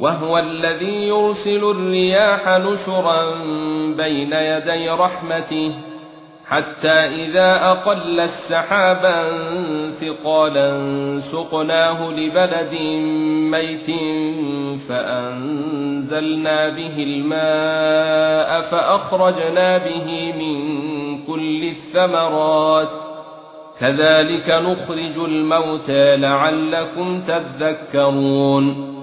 وهو الذي يرسل الرياح نشرا بين يدي رحمته حتى إذا أقل السحابا ثقالا سقناه لبلد ميت فأنزلنا به الماء فأخرجنا به من كل الثمرات. كذلك نخرج الموتى لعلكم تذكرون.